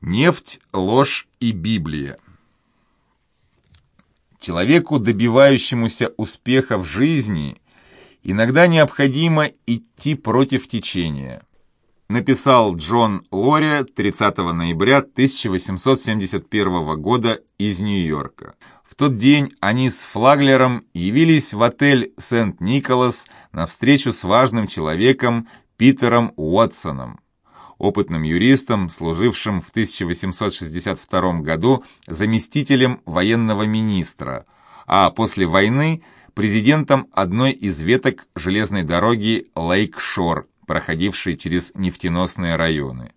Нефть, ложь и Библия. Человеку, добивающемуся успеха в жизни, иногда необходимо идти против течения. Написал Джон Лори 30 ноября 1871 года из Нью-Йорка. В тот день они с Флаглером явились в отель Сент-Николас на встречу с важным человеком Питером Уотсоном опытным юристом, служившим в 1862 году заместителем военного министра, а после войны президентом одной из веток железной дороги Лейк-Шор, проходившей через нефтеносные районы.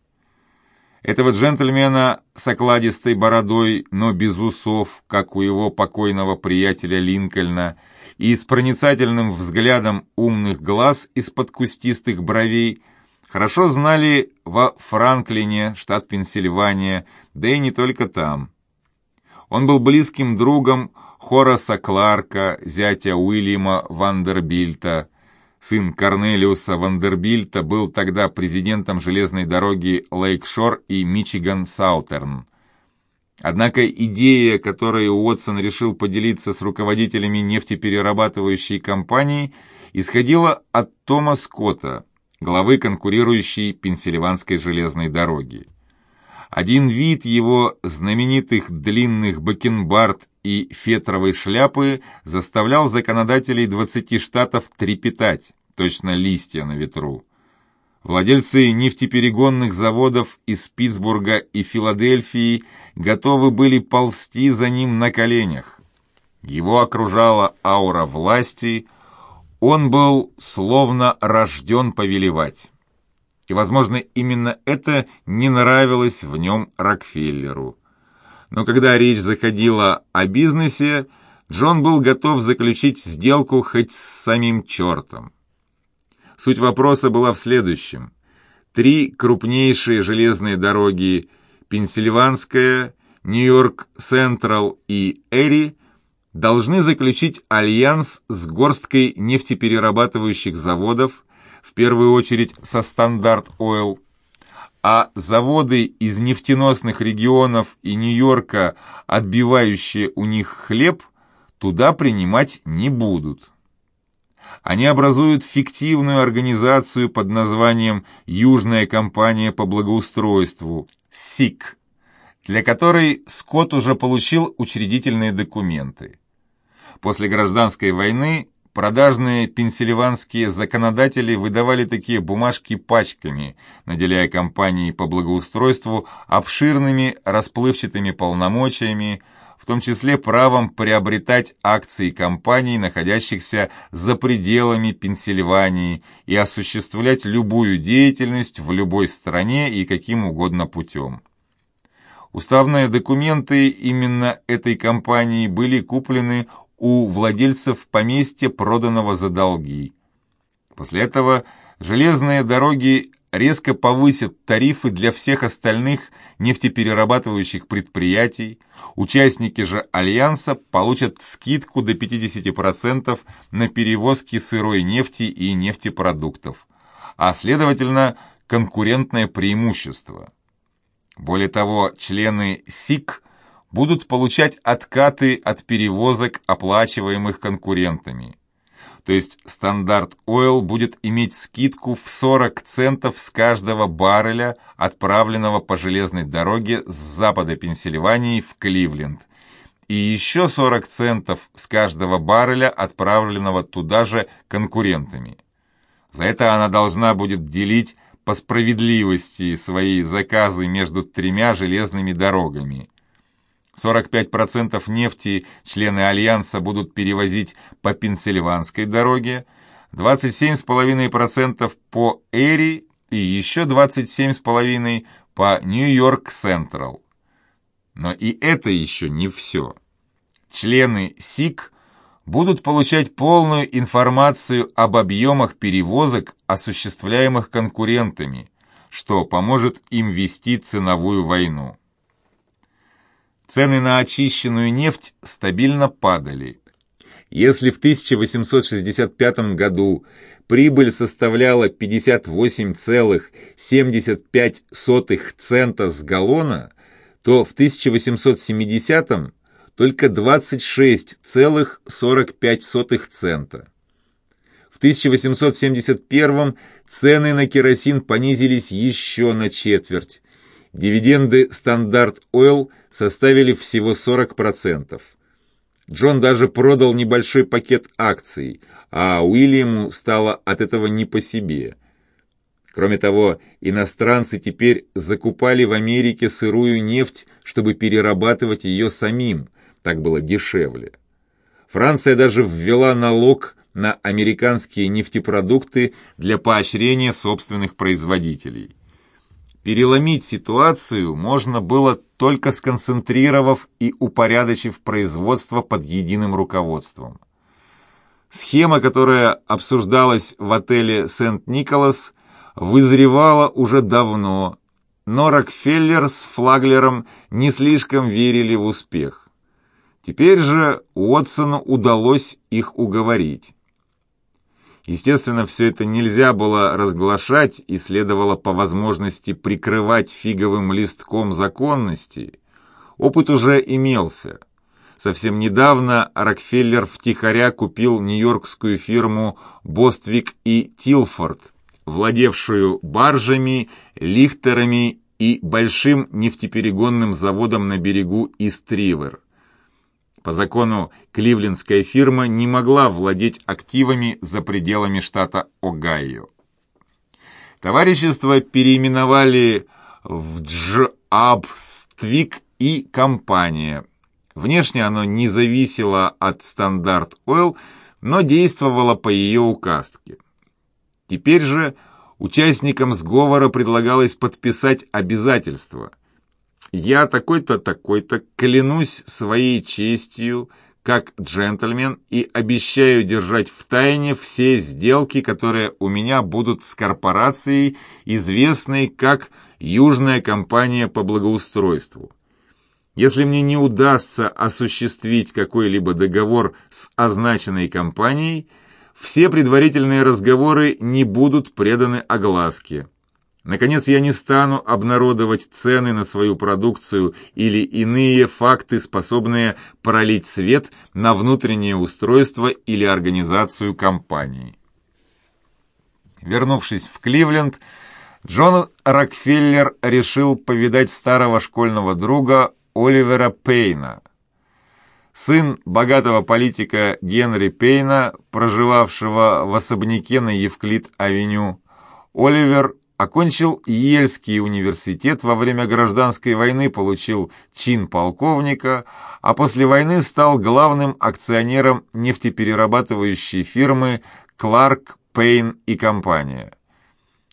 Этого джентльмена с окладистой бородой, но без усов, как у его покойного приятеля Линкольна, и с проницательным взглядом умных глаз из-под кустистых бровей, хорошо знали во Франклине, штат Пенсильвания, да и не только там. Он был близким другом Хораса Кларка, зятя Уильяма Вандербильта. Сын Корнелиуса Вандербильта был тогда президентом железной дороги Лейкшор и Мичиган-Саутерн. Однако идея, которой Уотсон решил поделиться с руководителями нефтеперерабатывающей компании, исходила от Тома Скотта, главы конкурирующей Пенсильванской железной дороги. Один вид его знаменитых длинных бакенбард и фетровой шляпы заставлял законодателей 20 штатов трепетать, точно листья на ветру. Владельцы нефтеперегонных заводов из Питтсбурга и Филадельфии готовы были ползти за ним на коленях. Его окружала аура власти – он был словно рожден повелевать. И, возможно, именно это не нравилось в нем Рокфеллеру. Но когда речь заходила о бизнесе, Джон был готов заключить сделку хоть с самим чертом. Суть вопроса была в следующем. Три крупнейшие железные дороги Пенсильванская, Нью-Йорк Централ и Эри должны заключить альянс с горсткой нефтеперерабатывающих заводов, в первую очередь со Стандарт Ойл, а заводы из нефтеносных регионов и Нью-Йорка, отбивающие у них хлеб, туда принимать не будут. Они образуют фиктивную организацию под названием «Южная компания по благоустройству» СИК, для которой Скотт уже получил учредительные документы. После гражданской войны продажные пенсильванские законодатели выдавали такие бумажки пачками, наделяя компании по благоустройству обширными расплывчатыми полномочиями, в том числе правом приобретать акции компаний, находящихся за пределами Пенсильвании, и осуществлять любую деятельность в любой стране и каким угодно путем. Уставные документы именно этой компании были куплены у владельцев поместья, проданного за долги. После этого железные дороги резко повысят тарифы для всех остальных нефтеперерабатывающих предприятий, участники же Альянса получат скидку до 50% на перевозки сырой нефти и нефтепродуктов, а следовательно конкурентное преимущество. Более того, члены СИК будут получать откаты от перевозок, оплачиваемых конкурентами. То есть стандарт Oil будет иметь скидку в 40 центов с каждого барреля, отправленного по железной дороге с запада Пенсильвании в Кливленд, и еще 40 центов с каждого барреля, отправленного туда же конкурентами. За это она должна будет делить по справедливости свои заказы между тремя железными дорогами – 45% нефти члены Альянса будут перевозить по Пенсильванской дороге, 27,5% по Эри и еще 27,5% по Нью-Йорк Централ. Но и это еще не все. Члены СИК будут получать полную информацию об объемах перевозок, осуществляемых конкурентами, что поможет им вести ценовую войну. Цены на очищенную нефть стабильно падали. Если в 1865 году прибыль составляла 58,75 цента с галлона, то в 1870-м только 26,45 цента. В 1871 цены на керосин понизились еще на четверть. Дивиденды Стандарт Ойл составили всего 40%. Джон даже продал небольшой пакет акций, а Уильяму стало от этого не по себе. Кроме того, иностранцы теперь закупали в Америке сырую нефть, чтобы перерабатывать ее самим, так было дешевле. Франция даже ввела налог на американские нефтепродукты для поощрения собственных производителей. Переломить ситуацию можно было только сконцентрировав и упорядочив производство под единым руководством. Схема, которая обсуждалась в отеле «Сент-Николас», вызревала уже давно, но Рокфеллер с Флаглером не слишком верили в успех. Теперь же Уотсону удалось их уговорить. Естественно, все это нельзя было разглашать и следовало по возможности прикрывать фиговым листком законности. Опыт уже имелся. Совсем недавно Рокфеллер втихаря купил нью-йоркскую фирму «Боствик и Тилфорд», владевшую баржами, лихтерами и большим нефтеперегонным заводом на берегу Ист-Ривер. По закону, кливлендская фирма не могла владеть активами за пределами штата Огайо. Товарищество переименовали в Дж. А. Боствик и компания. Внешне оно не зависело от Стандарт Ойл, но действовало по ее указке. Теперь же участникам сговора предлагалось подписать обязательства – я такой-то, такой-то, клянусь своей честью, как джентльмен, и обещаю держать в тайне все сделки, которые у меня будут с корпорацией, известной как Южная компания по благоустройству. Если мне не удастся осуществить какой-либо договор с означенной компанией, все предварительные разговоры не будут преданы огласке. Наконец, я не стану обнародовать цены на свою продукцию или иные факты, способные пролить свет на внутреннее устройство или организацию компании. Вернувшись в Кливленд, Джон Рокфеллер решил повидать старого школьного друга Оливера Пейна. Сын богатого политика Генри Пейна, проживавшего в особняке на Евклид-авеню, Оливер Окончил Ельский университет, во время гражданской войны получил чин полковника, а после войны стал главным акционером нефтеперерабатывающей фирмы «Кларк, Пейн и компания».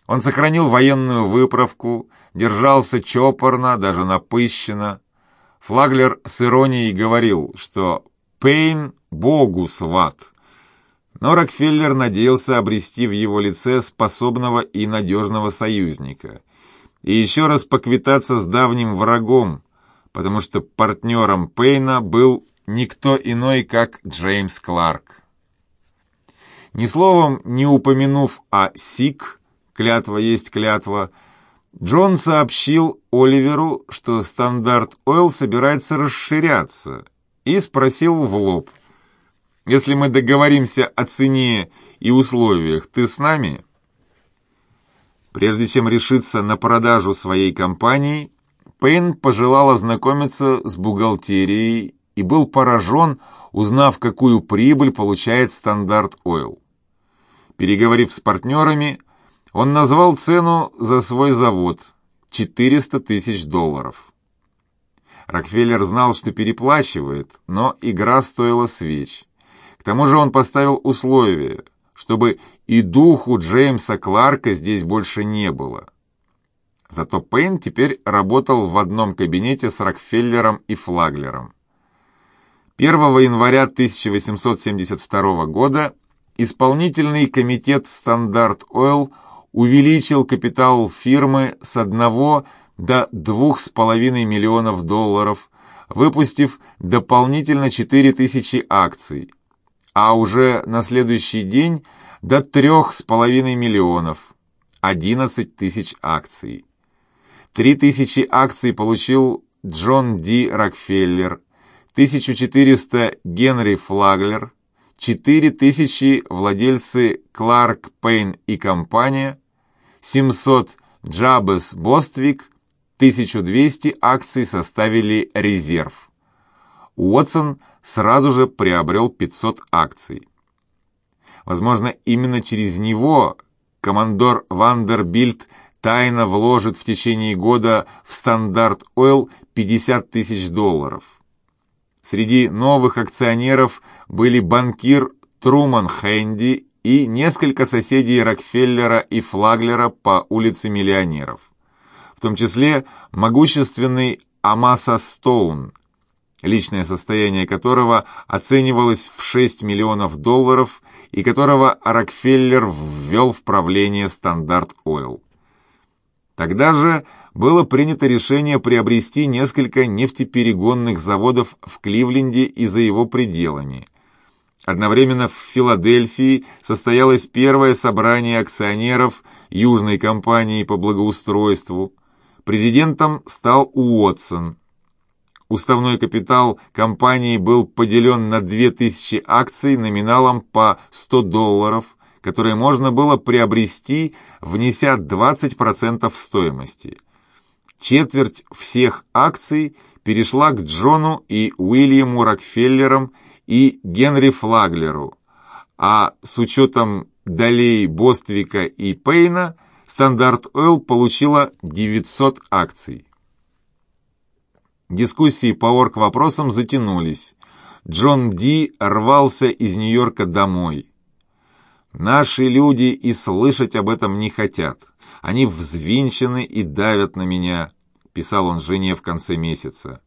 Он сохранил военную выправку, держался чопорно, даже напыщенно. Флаглер с иронией говорил, что «Пейн – богу сват», но Рокфеллер надеялся обрести в его лице способного и надежного союзника. И еще раз поквитаться с давним врагом, потому что партнером Пейна был никто иной, как Джеймс Кларк. Ни словом не упомянув о СИК, клятва есть клятва, Джон сообщил Оливеру, что Стандарт Ойл собирается расширяться, и спросил в лоб, если мы договоримся о цене и условиях, ты с нами?» Прежде чем решиться на продажу своей компании, Пейн пожелал ознакомиться с бухгалтерией и был поражен, узнав, какую прибыль получает Стандарт Ойл. Переговорив с партнерами, он назвал цену за свой завод – 400 тысяч долларов. Рокфеллер знал, что переплачивает, но игра стоила свеч. К тому же он поставил условие, чтобы и духу Джеймса Кларка здесь больше не было. Зато Пейн теперь работал в одном кабинете с Рокфеллером и Флаглером. 1 января 1872 года исполнительный комитет «Стандарт Ойл» увеличил капитал фирмы с 1 до 2,5 миллионов долларов, выпустив дополнительно 4000 акций, а уже на следующий день до трех с половиной миллионов, 11 тысяч акций. Три тысячи акций получил Джон Ди Рокфеллер, 1400 Генри Флаглер, 4000 владельцы Кларк Пейн и компания, 700 Джабес Боствик, 1200 акций составили резерв. Уотсон сразу же приобрел 500 акций. Возможно, именно через него командор Вандербильт тайно вложит в течение года в Стандарт Ойл 50 тысяч долларов. Среди новых акционеров были банкир Труман Хэнди и несколько соседей Рокфеллера и Флаглера по улице Миллионеров, в том числе могущественный Амаса Стоун, личное состояние которого оценивалось в 6 миллионов долларов и которого Рокфеллер ввел в правление Стандарт Ойл. Тогда же было принято решение приобрести несколько нефтеперегонных заводов в Кливленде и за его пределами. Одновременно в Филадельфии состоялось первое собрание акционеров Южной компании по благоустройству. Президентом стал Уотсон. Уставной капитал компании был поделен на 2000 акций номиналом по 100 долларов, которые можно было приобрести, внеся 20% стоимости. Четверть всех акций перешла к Джону и Уильяму Рокфеллерам и Генри Флаглеру, а с учетом долей Боствика и Пейна Стандарт Ойл получила 900 акций. Дискуссии по орг-вопросам затянулись. Джон Ди рвался из Нью-Йорка домой. «Наши люди и слышать об этом не хотят. Они взвинчены и давят на меня», — писал он жене в конце месяца.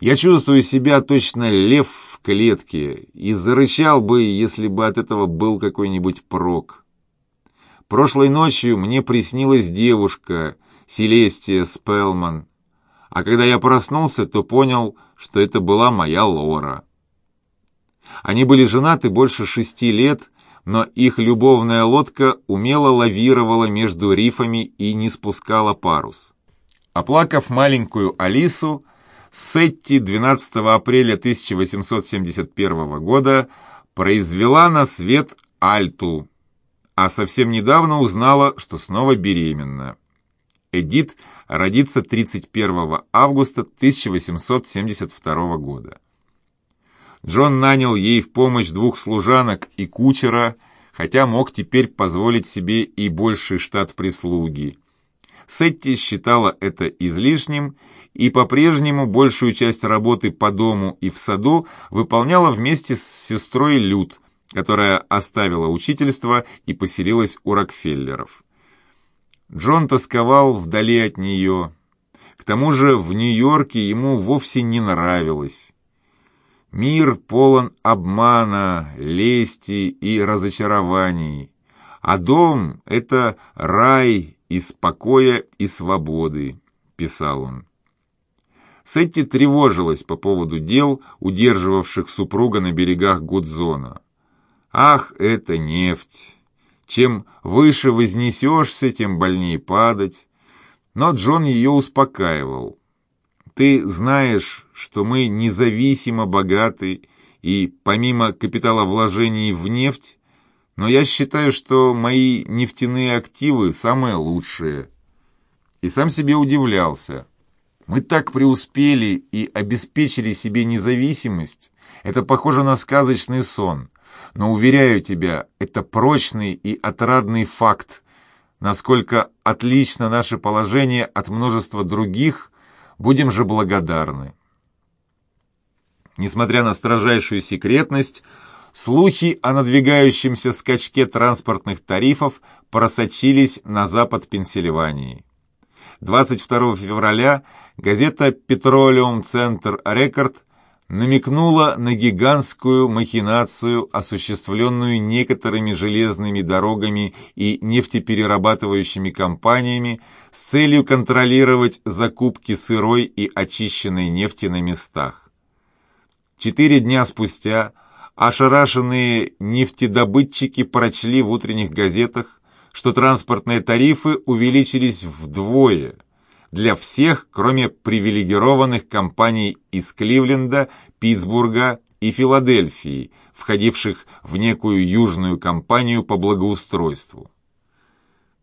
«Я чувствую себя точно лев в клетке и зарычал бы, если бы от этого был какой-нибудь прок. Прошлой ночью мне приснилась девушка, Селестия Спелман, а когда я проснулся, то понял, что это была моя Лора. Они были женаты больше шести лет, но их любовная лодка умело лавировала между рифами и не спускала парус. Оплакав маленькую Алису, Сетти 12 апреля 1871 года произвела на свет Альту, а совсем недавно узнала, что снова беременна. Эдит родится 31 августа 1872 года. Джон нанял ей в помощь двух служанок и кучера, хотя мог теперь позволить себе и больший штат прислуги. Сетти считала это излишним и по-прежнему большую часть работы по дому и в саду выполняла вместе с сестрой Люд, которая оставила учительство и поселилась у Рокфеллеров. Джон тосковал вдали от нее. К тому же в Нью-Йорке ему вовсе не нравилось. Мир полон обмана, лести и разочарований, а дом — это рай из покоя и свободы, писал он. Сетти тревожилась по поводу дел, удерживавших супруга на берегах Гудзона. Ах, это нефть! Чем выше вознесешься, тем больнее падать. Но Джон ее успокаивал. Ты знаешь, что мы независимо богаты и помимо капиталовложений в нефть, но я считаю, что мои нефтяные активы самые лучшие. И сам себе удивлялся. Мы так преуспели и обеспечили себе независимость. Это похоже на сказочный сон. Но, уверяю тебя, это прочный и отрадный факт. Насколько отлично наше положение от множества других, будем же благодарны. Несмотря на строжайшую секретность, слухи о надвигающемся скачке транспортных тарифов просочились на запад Пенсильвании. 22 февраля газета «Петролиум Центр Рекорд» намекнула на гигантскую махинацию, осуществленную некоторыми железными дорогами и нефтеперерабатывающими компаниями с целью контролировать закупки сырой и очищенной нефти на местах. Четыре дня спустя ошарашенные нефтедобытчики прочли в утренних газетах, что транспортные тарифы увеличились вдвое для всех, кроме привилегированных компаний из Кливленда, Питтсбурга и Филадельфии, входивших в некую южную компанию по благоустройству.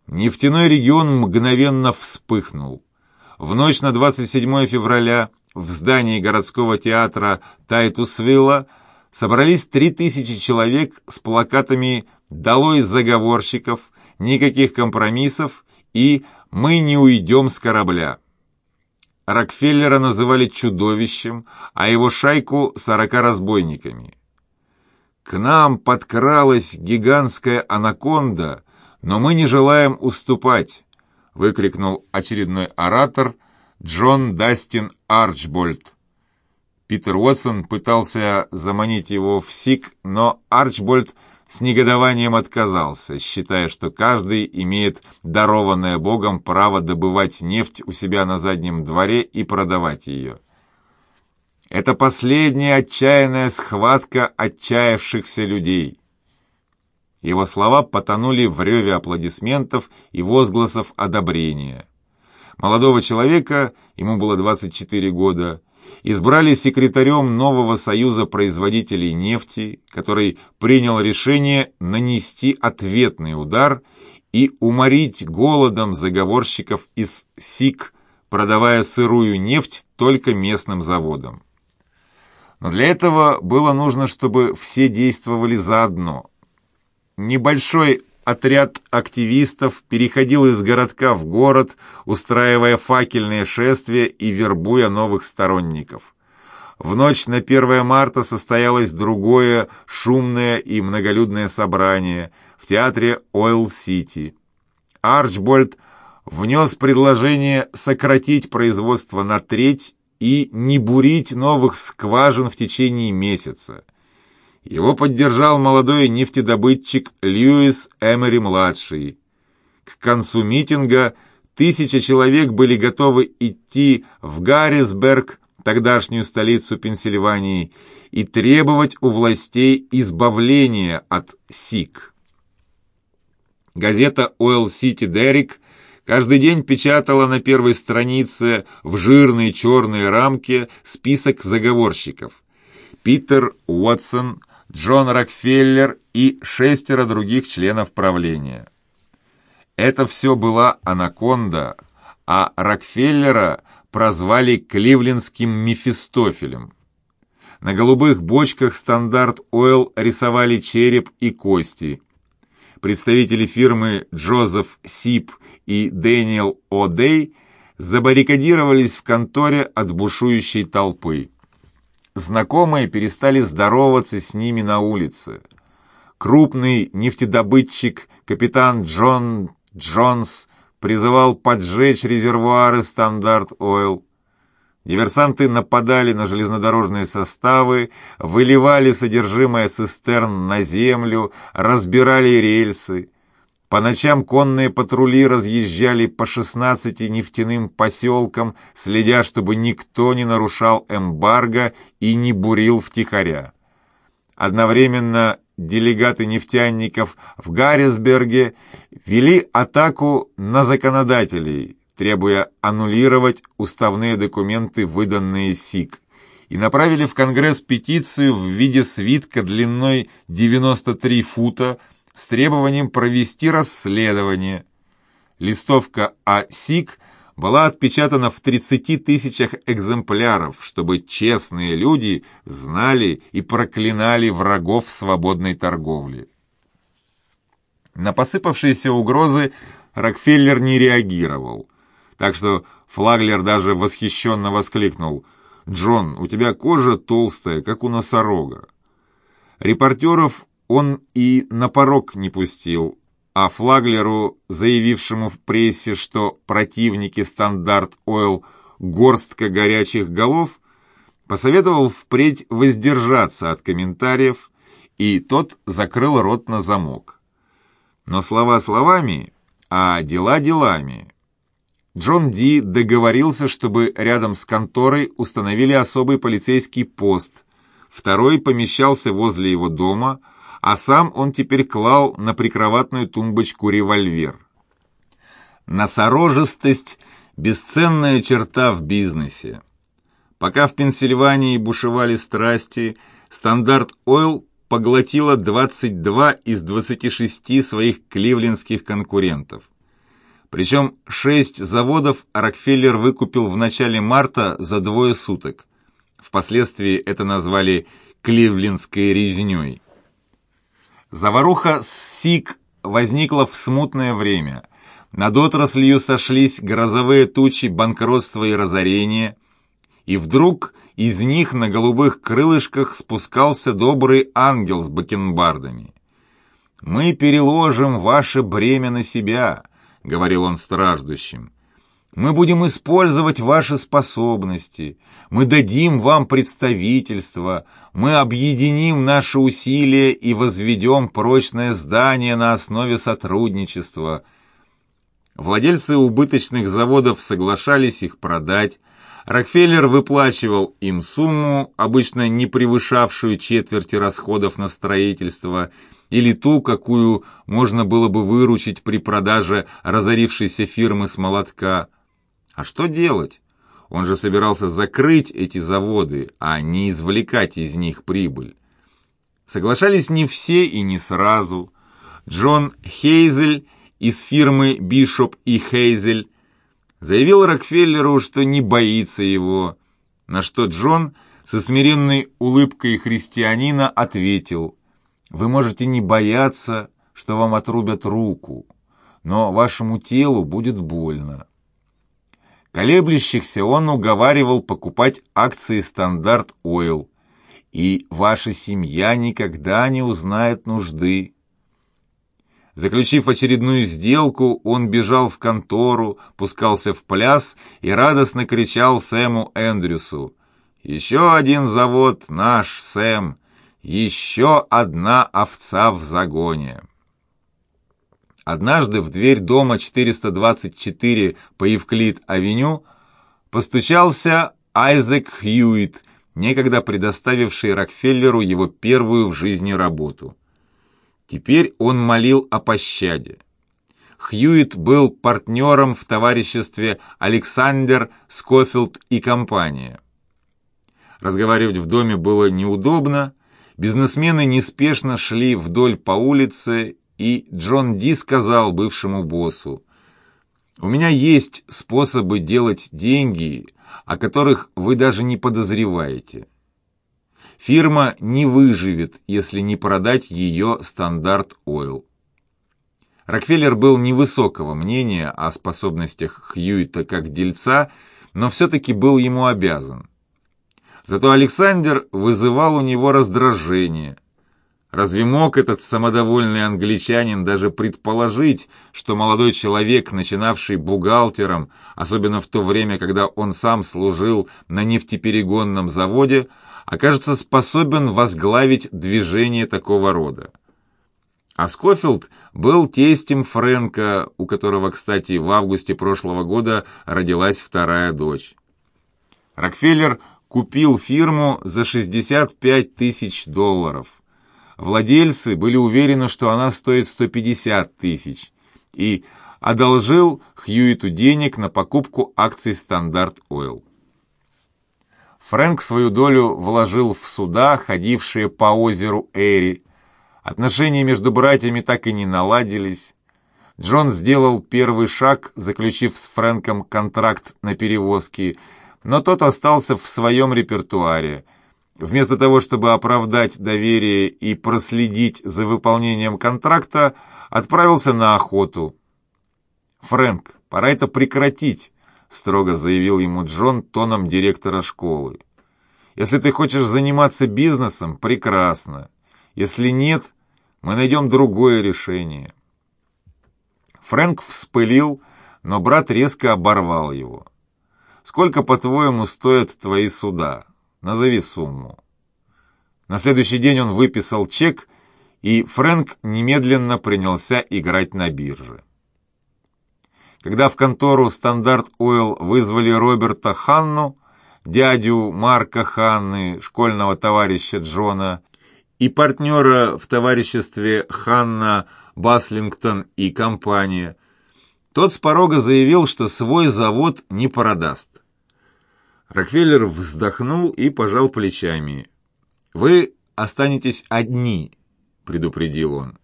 Нефтяной регион мгновенно вспыхнул. В ночь на 27 февраля в здании городского театра Тайтусвилла собрались 3000 человек с плакатами «Долой заговорщиков», «Никаких компромиссов» и «Мы не уйдем с корабля». Рокфеллера называли чудовищем, а его шайку – сорока разбойниками. К нам подкралась гигантская анаконда, но мы не желаем уступать, выкрикнул очередной оратор Джон Дастин Арчбольд. Питер Уотсон пытался заманить его в СИК, но Арчбольд с негодованием отказался, считая, что каждый имеет дарованное Богом право добывать нефть у себя на заднем дворе и продавать ее. Это последняя отчаянная схватка отчаявшихся людей. Его слова потонули в реве аплодисментов и возгласов одобрения. Молодого человека, ему было 24 года, избрали секретарем нового союза производителей нефти, который принял решение нанести ответный удар и уморить голодом заговорщиков из СИК, продавая сырую нефть только местным заводам. Но для этого было нужно, чтобы все действовали заодно. Небольшой отряд активистов переходил из городка в город, устраивая факельные шествия и вербуя новых сторонников. В ночь на 1 марта состоялось другое шумное и многолюдное собрание в театре Ойл-Сити. Арчбольд внес предложение сократить производство на треть и не бурить новых скважин в течение месяца. Его поддержал молодой нефтедобытчик Льюис Эмери-младший. К концу митинга тысяча человек были готовы идти в Гаррисберг, тогдашнюю столицу Пенсильвании, и требовать у властей избавления от СИК. Газета «Ойл Сити Деррик» каждый день печатала на первой странице в жирной черной рамке список заговорщиков. Питер Уотсон, Джон Рокфеллер и шестеро других членов правления. Это все была анаконда, а Рокфеллера прозвали кливлендским Мефистофелем. На голубых бочках «Стандарт Ойл» рисовали череп и кости. Представители фирмы Джозеф Сип и Дэниел О'Дей забаррикадировались в конторе от бушующей толпы. Знакомые перестали здороваться с ними на улице. Крупный нефтедобытчик капитан Джон Джонс призывал поджечь резервуары «Стандарт Ойл». Диверсанты нападали на железнодорожные составы, выливали содержимое цистерн на землю, разбирали рельсы. По ночам конные патрули разъезжали по 16 нефтяным поселкам, следя, чтобы никто не нарушал эмбарго и не бурил втихаря. Одновременно делегаты нефтяников в Гаррисберге вели атаку на законодателей, требуя аннулировать уставные документы, выданные СИК, и направили в Конгресс петицию в виде свитка длиной 93 фута, с требованием провести расследование. Листовка АСИК была отпечатана в 30 тысячах экземпляров, чтобы честные люди знали и проклинали врагов свободной торговли. На посыпавшиеся угрозы Рокфеллер не реагировал, так что Флаглер даже восхищенно воскликнул «Джон, у тебя кожа толстая, как у носорога». Репортеров он и на порог не пустил, а Флаглеру, заявившему в прессе, что противники Стандарт Ойл горстка горячих голов, посоветовал впредь воздержаться от комментариев, и тот закрыл рот на замок. Но слова словами, а дела делами. Джон Ди договорился, чтобы рядом с конторой установили особый полицейский пост – второй помещался возле его дома, а сам он теперь клал на прикроватную тумбочку револьвер. Носорожестость – бесценная черта в бизнесе. Пока в Пенсильвании бушевали страсти, Стандарт Ойл поглотила 22 из 26 своих кливлендских конкурентов. Причем шесть заводов Рокфеллер выкупил в начале марта за двое суток. Впоследствии это назвали «кливлендской резней». Заваруха с СИК возникла в смутное время. Над отраслью сошлись грозовые тучи банкротства и разорения, и вдруг из них на голубых крылышках спускался добрый ангел с бакенбардами. «Мы переложим ваше бремя на себя», — говорил он страждущим. «Мы будем использовать ваши способности, мы дадим вам представительство, мы объединим наши усилия и возведем прочное здание на основе сотрудничества». Владельцы убыточных заводов соглашались их продать, Рокфеллер выплачивал им сумму, обычно не превышавшую четверти расходов на строительство, или ту, какую можно было бы выручить при продаже разорившейся фирмы с молотка. А что делать? Он же собирался закрыть эти заводы, а не извлекать из них прибыль. Соглашались не все и не сразу. Джон Хейзель из фирмы «Бишоп и Хейзель» заявил Рокфеллеру, что не боится его, на что Джон со смиренной улыбкой христианина ответил, «Вы можете не бояться, что вам отрубят руку, но вашему телу будет больно». Колеблющихся он уговаривал покупать акции «Стандарт Ойл», и ваша семья никогда не узнает нужды. Заключив очередную сделку, он бежал в контору, пускался в пляс и радостно кричал Сэму Эндрюсу. «Еще один завод наш, Сэм! Еще одна овца в загоне!» Однажды в дверь дома 424 по Евклид-авеню постучался Айзек Хьюит, некогда предоставивший Рокфеллеру его первую в жизни работу. Теперь он молил о пощаде. Хьюит был партнером в товариществе Александр, Скофилд и компания. Разговаривать в доме было неудобно, бизнесмены неспешно шли вдоль по улице, и Джон Ди сказал бывшему боссу, «У меня есть способы делать деньги, о которых вы даже не подозреваете». Фирма не выживет, если не продать ее стандарт Ойл. Рокфеллер был невысокого мнения о способностях Хьюита как дельца, но все-таки был ему обязан. Зато Александр вызывал у него раздражение. Разве мог этот самодовольный англичанин даже предположить, что молодой человек, начинавший бухгалтером, особенно в то время, когда он сам служил на нефтеперегонном заводе, окажется способен возглавить движение такого рода. А Скофилд был тестем Фрэнка, у которого, кстати, в августе прошлого года родилась вторая дочь. Рокфеллер купил фирму за 65 тысяч долларов. Владельцы были уверены, что она стоит 150 тысяч, и одолжил Хьюиту денег на покупку акций «Стандарт Ойл». Фрэнк свою долю вложил в суда, ходившие по озеру Эри. Отношения между братьями так и не наладились. Джон сделал первый шаг, заключив с Фрэнком контракт на перевозки, но тот остался в своем репертуаре. Вместо того, чтобы оправдать доверие и проследить за выполнением контракта, отправился на охоту. «Фрэнк, пора это прекратить», — строго заявил ему Джон тоном директора школы. «Если ты хочешь заниматься бизнесом, прекрасно. Если нет, мы найдем другое решение». Фрэнк вспылил, но брат резко оборвал его. «Сколько, по-твоему, стоят твои суда? Назови сумму». На следующий день он выписал чек, и Фрэнк немедленно принялся играть на бирже. Когда в контору «Стандарт Ойл» вызвали Роберта Ханну, дядю Марка Ханны, школьного товарища Джона, и партнера в товариществе Ханна Баслингтон и компания. Тот с порога заявил, что свой завод не продаст. Рокфеллер вздохнул и пожал плечами. «Вы останетесь одни», — предупредил он.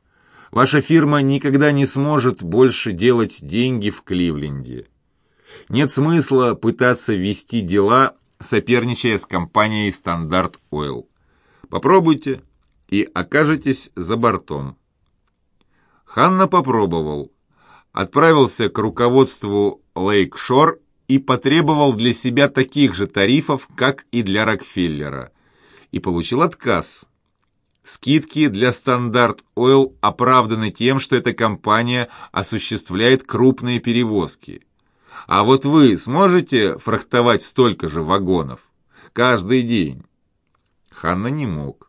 «Ваша фирма никогда не сможет больше делать деньги в Кливленде. Нет смысла пытаться вести дела, соперничая с компанией «Стандарт Ойл». Попробуйте и окажетесь за бортом. Ханна попробовал. Отправился к руководству Лейкшор и потребовал для себя таких же тарифов, как и для Рокфеллера. И получил отказ. Скидки для Стандарт Ойл оправданы тем, что эта компания осуществляет крупные перевозки. А вот вы сможете фрахтовать столько же вагонов? Каждый день? Ханна не мог.